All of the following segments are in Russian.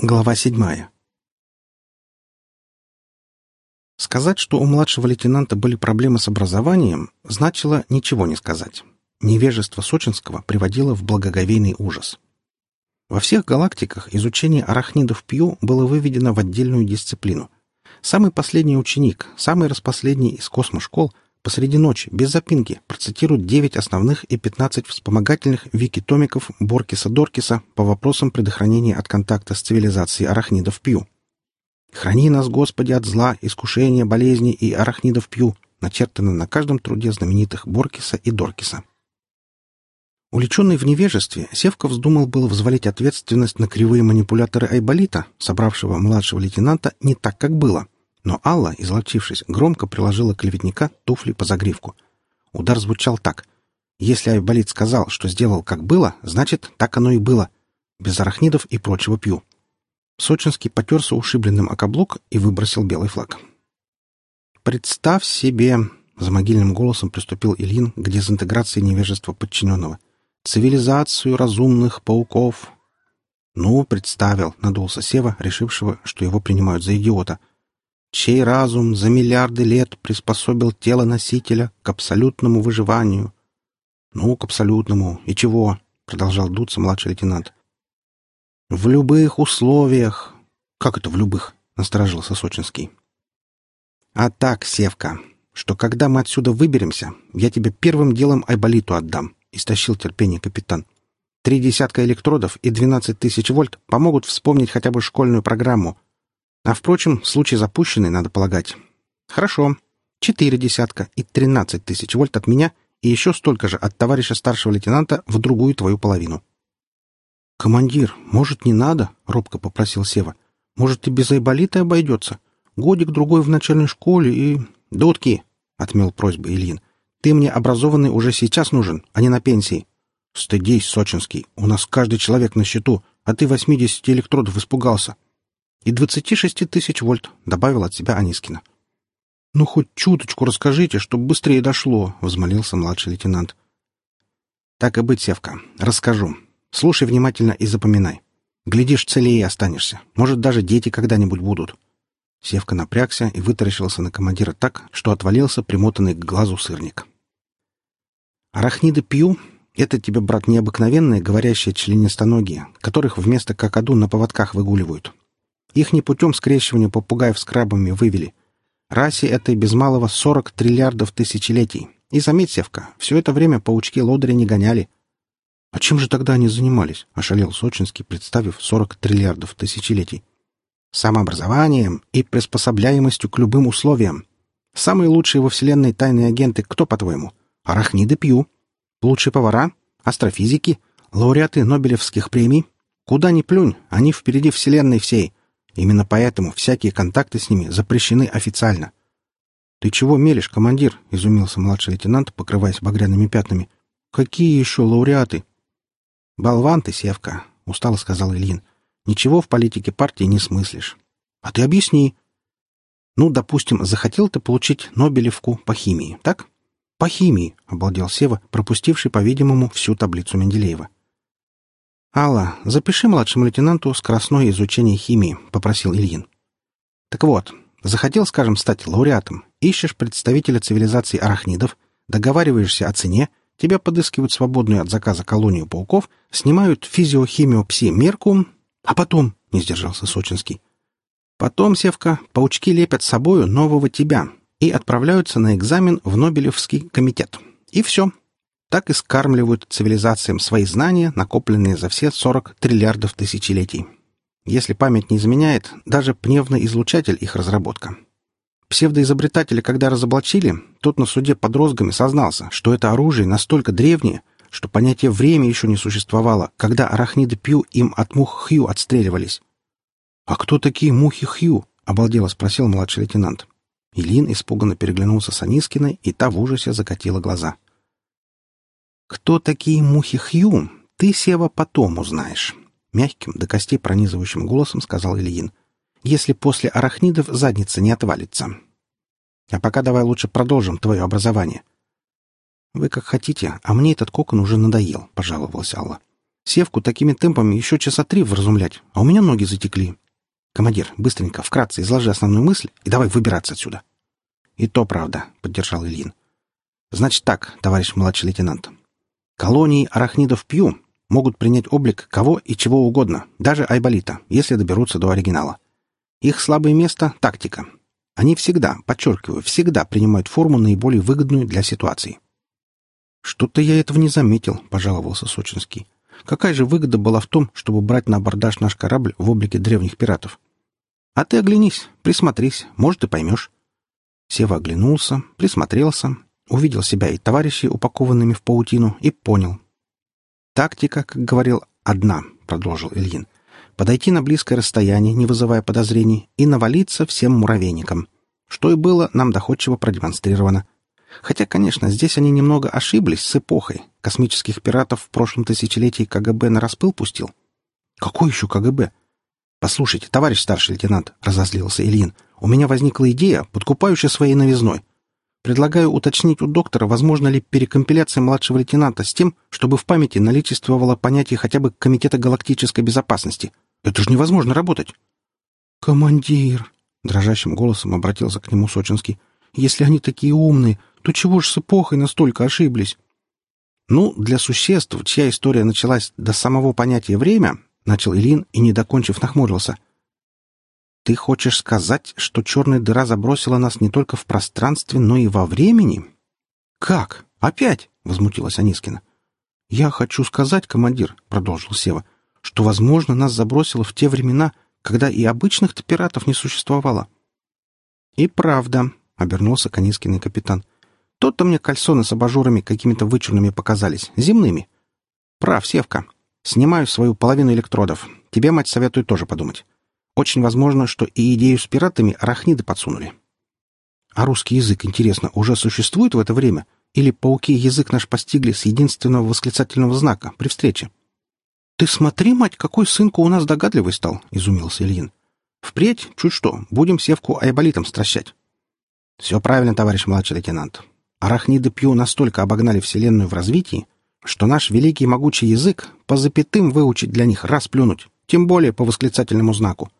Глава седьмая. Сказать, что у младшего лейтенанта были проблемы с образованием, значило ничего не сказать. Невежество Сочинского приводило в благоговейный ужас. Во всех галактиках изучение арахнидов Пью было выведено в отдельную дисциплину. Самый последний ученик, самый распоследний из космошкол посреди ночи, без запинки, процитирует 9 основных и 15 вспомогательных вики-томиков Боркиса-Доркиса по вопросам предохранения от контакта с цивилизацией арахнидов Пью. «Храни нас, Господи, от зла, искушения, болезней и арахнидов Пью», начертано на каждом труде знаменитых Боркиса и Доркиса. Уличенный в невежестве, Севка вздумал было взвалить ответственность на кривые манипуляторы Айболита, собравшего младшего лейтенанта, не так, как было. Но Алла, изловчившись, громко приложила клеветника туфли по загривку. Удар звучал так. Если Айболит сказал, что сделал как было, значит, так оно и было. Без арахнидов и прочего пью. Сочинский потерся ушибленным о каблук и выбросил белый флаг. «Представь себе!» — за могильным голосом приступил Ильин к дезинтеграции невежества подчиненного. «Цивилизацию разумных пауков!» «Ну, представил», — надулся Сева, решившего, что его принимают за идиота — чей разум за миллиарды лет приспособил тело носителя к абсолютному выживанию. «Ну, к абсолютному. И чего?» — продолжал дуться младший лейтенант. «В любых условиях». «Как это в любых?» — насторожился Сочинский. «А так, Севка, что когда мы отсюда выберемся, я тебе первым делом Айболиту отдам», — истощил терпение капитан. «Три десятка электродов и двенадцать тысяч вольт помогут вспомнить хотя бы школьную программу, а, впрочем, случай запущенный, надо полагать. Хорошо. Четыре десятка и тринадцать тысяч вольт от меня и еще столько же от товарища старшего лейтенанта в другую твою половину. «Командир, может, не надо?» — робко попросил Сева. «Может, и без айболита обойдется? Годик-другой в начальной школе и...» «Дудки!» — отмел просьбу Ильин. «Ты мне образованный уже сейчас нужен, а не на пенсии». «Стыдись, Сочинский, у нас каждый человек на счету, а ты восьмидесяти электродов испугался и двадцати шести тысяч вольт», — добавил от себя Анискина. «Ну, хоть чуточку расскажите, чтобы быстрее дошло», — возмолился младший лейтенант. «Так и быть, Севка, расскажу. Слушай внимательно и запоминай. Глядишь, целее останешься. Может, даже дети когда-нибудь будут». Севка напрягся и вытаращился на командира так, что отвалился примотанный к глазу сырник. «Арахниды пью — это тебе, брат, необыкновенные говорящие членистоногие, которых вместо какаду на поводках выгуливают. Их не путем скрещивания попугаев с крабами вывели. Расе этой без малого сорок триллиардов тысячелетий. И заметь, Севка, все это время паучки лодыря не гоняли. — А чем же тогда они занимались? — ошалел Сочинский, представив сорок триллиардов тысячелетий. — Самообразованием и приспособляемостью к любым условиям. Самые лучшие во Вселенной тайные агенты кто, по-твоему? Арахниды Пью. Лучшие повара? Астрофизики? Лауреаты Нобелевских премий? Куда ни плюнь, они впереди Вселенной всей — Именно поэтому всякие контакты с ними запрещены официально. «Ты чего мелешь, командир?» — изумился младший лейтенант, покрываясь багряными пятнами. «Какие еще лауреаты?» «Болван ты, Севка», — устало сказал Ильин. «Ничего в политике партии не смыслишь. А ты объясни». «Ну, допустим, захотел ты получить Нобелевку по химии, так?» «По химии», — обалдел Сева, пропустивший, по-видимому, всю таблицу Менделеева. «Алла, запиши младшему лейтенанту скоростное изучение химии», — попросил Ильин. «Так вот, захотел, скажем, стать лауреатом, ищешь представителя цивилизации арахнидов, договариваешься о цене, тебя подыскивают свободную от заказа колонию пауков, снимают физиохимию пси-мерку, а потом, — не сдержался Сочинский, — потом, Севка, паучки лепят собою нового тебя и отправляются на экзамен в Нобелевский комитет. И все, так и скармливают цивилизациям свои знания, накопленные за все 40 триллиардов тысячелетий. Если память не изменяет, даже пневный излучатель их разработка. Псевдоизобретателя, когда разоблачили, тот на суде под розгами сознался, что это оружие настолько древнее, что понятие «время» еще не существовало, когда арахниды Пью им от мух Хью отстреливались. «А кто такие мухи Хью?» — обалдело спросил младший лейтенант. Илин испуганно переглянулся с Анискиной, и та в ужасе закатила глаза. «Кто такие мухи Хью, ты, Сева, потом узнаешь», — мягким, до костей пронизывающим голосом сказал Ильин. «Если после арахнидов задница не отвалится. А пока давай лучше продолжим твое образование». «Вы как хотите, а мне этот кокон уже надоел», — пожаловалась Алла. Севку такими темпами еще часа три вразумлять, а у меня ноги затекли. Командир, быстренько, вкратце изложи основную мысль и давай выбираться отсюда. И то правда, поддержал Ильин. Значит так, товарищ младший лейтенант. Колонии арахнидов Пью могут принять облик кого и чего угодно, даже Айболита, если доберутся до оригинала. Их слабое место — тактика. Они всегда, подчеркиваю, всегда принимают форму наиболее выгодную для ситуации. «Что-то я этого не заметил», — пожаловался Сочинский. «Какая же выгода была в том, чтобы брать на абордаж наш корабль в облике древних пиратов? А ты оглянись, присмотрись, может, и поймешь». Сева оглянулся, присмотрелся, увидел себя и товарищей, упакованными в паутину, и понял. «Тактика, как говорил, одна», — продолжил Ильин. «Подойти на близкое расстояние, не вызывая подозрений, и навалиться всем муравейникам. Что и было нам доходчиво продемонстрировано. Хотя, конечно, здесь они немного ошиблись с эпохой. Космических пиратов в прошлом тысячелетии КГБ на распыл пустил. Какой еще КГБ? Послушайте, товарищ старший лейтенант, разозлился Ильин, у меня возникла идея, подкупающая своей новизной. Предлагаю уточнить у доктора, возможно ли перекомпиляция младшего лейтенанта с тем, чтобы в памяти наличествовало понятие хотя бы Комитета галактической безопасности. Это же невозможно работать. «Командир!» — дрожащим голосом обратился к нему Сочинский. «Если они такие умные, то чего ж с эпохой настолько ошиблись? Ну, для существ, чья история началась до самого понятия «время», начал Илин и, не докончив, нахмурился. Ты хочешь сказать, что черная дыра забросила нас не только в пространстве, но и во времени? Как? Опять? возмутилась Анискина. Я хочу сказать, командир, продолжил Сева, что, возможно, нас забросило в те времена, когда и обычных-то пиратов не существовало. И правда, обернулся Канискин капитан. То-то мне кальсоны с абажурами какими-то вычурными показались, земными. Прав, Севка. Снимаю свою половину электродов. Тебе, мать, советую тоже подумать. Очень возможно, что и идею с пиратами арахниды подсунули. А русский язык, интересно, уже существует в это время? Или пауки язык наш постигли с единственного восклицательного знака при встрече? «Ты смотри, мать, какой сынку у нас догадливый стал!» — изумился Ильин. «Впредь, чуть что, будем севку айболитом стращать». «Все правильно, товарищ младший лейтенант. Арахниды Пью настолько обогнали Вселенную в развитии, что наш великий могучий язык по запятым выучить для них раз плюнуть, тем более по восклицательному знаку.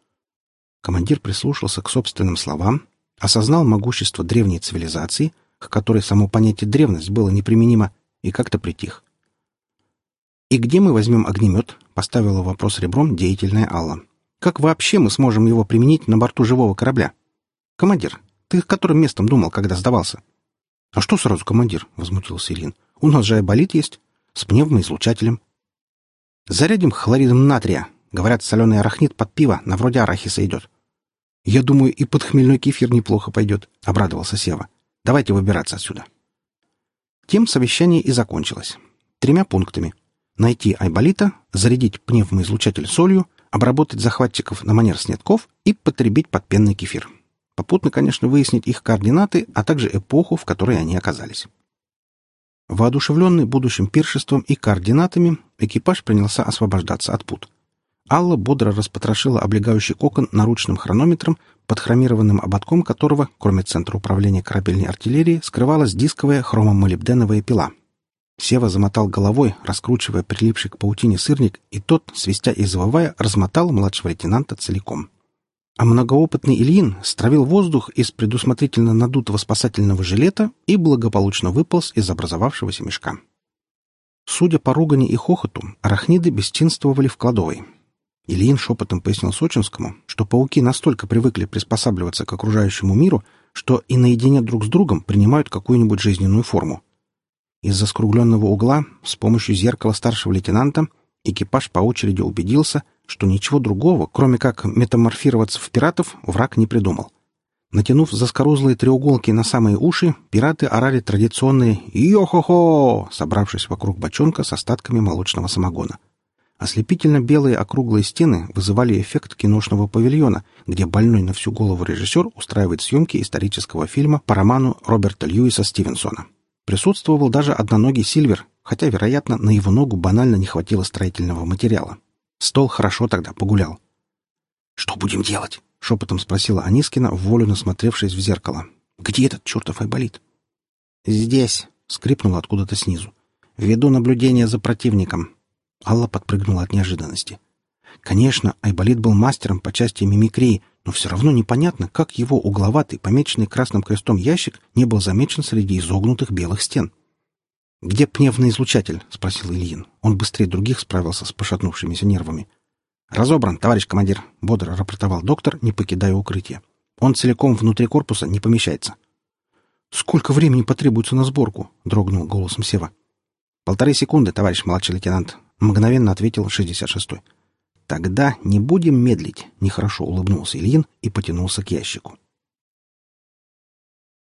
Командир прислушался к собственным словам, осознал могущество древней цивилизации, к которой само понятие древность было неприменимо, и как-то притих. «И где мы возьмем огнемет?» — поставила вопрос ребром деятельная Алла. «Как вообще мы сможем его применить на борту живого корабля? Командир, ты которым местом думал, когда сдавался?» «А что сразу командир?» — возмутился Ирин. «У нас же айболит есть. С пневмоизлучателем». «Зарядим хлоридом натрия. Говорят, соленый арахнит под пиво на вроде арахиса идет». «Я думаю, и под хмельной кефир неплохо пойдет», — обрадовался Сева. «Давайте выбираться отсюда». Тем совещание и закончилось. Тремя пунктами. Найти айболита, зарядить пневмоизлучатель солью, обработать захватчиков на манер снетков и потребить подпенный кефир. Попутно, конечно, выяснить их координаты, а также эпоху, в которой они оказались. Воодушевленный будущим пиршеством и координатами, экипаж принялся освобождаться от пут. Алла бодро распотрошила облегающий кокон наручным хронометром, под хромированным ободком которого, кроме центра управления корабельной артиллерии, скрывалась дисковая хромомолибденовая пила. Сева замотал головой, раскручивая прилипший к паутине сырник, и тот, свистя и завывая, размотал младшего лейтенанта целиком. А многоопытный Ильин стравил воздух из предусмотрительно надутого спасательного жилета и благополучно выполз из образовавшегося мешка. Судя по ругани и хохоту, арахниды бесчинствовали в кладовой. Ильин шепотом пояснил Сочинскому, что пауки настолько привыкли приспосабливаться к окружающему миру, что и наедине друг с другом принимают какую-нибудь жизненную форму. Из-за скругленного угла, с помощью зеркала старшего лейтенанта, экипаж по очереди убедился, что ничего другого, кроме как метаморфироваться в пиратов, враг не придумал. Натянув заскорузлые треуголки на самые уши, пираты орали традиционные «Йо-хо-хо!», собравшись вокруг бочонка с остатками молочного самогона. Ослепительно белые округлые стены вызывали эффект киношного павильона, где больной на всю голову режиссер устраивает съемки исторического фильма по роману Роберта Льюиса Стивенсона. Присутствовал даже одноногий Сильвер, хотя, вероятно, на его ногу банально не хватило строительного материала. Стол хорошо тогда погулял. «Что будем делать?» — шепотом спросила Анискина, волю насмотревшись в зеркало. «Где этот чертов айболит?» «Здесь», — скрипнуло откуда-то снизу. «Веду наблюдение за противником. Алла подпрыгнула от неожиданности. Конечно, Айболит был мастером по части мимикрии, но все равно непонятно, как его угловатый, помеченный красным крестом ящик не был замечен среди изогнутых белых стен. «Где пневный излучатель?» — спросил Ильин. Он быстрее других справился с пошатнувшимися нервами. «Разобран, товарищ командир», — бодро рапортовал доктор, не покидая укрытия. «Он целиком внутри корпуса не помещается». «Сколько времени потребуется на сборку?» — дрогнул голосом Сева. «Полторы секунды, товарищ младший лейтенант», — мгновенно ответил 66-й. «Тогда не будем медлить», — нехорошо улыбнулся Ильин и потянулся к ящику.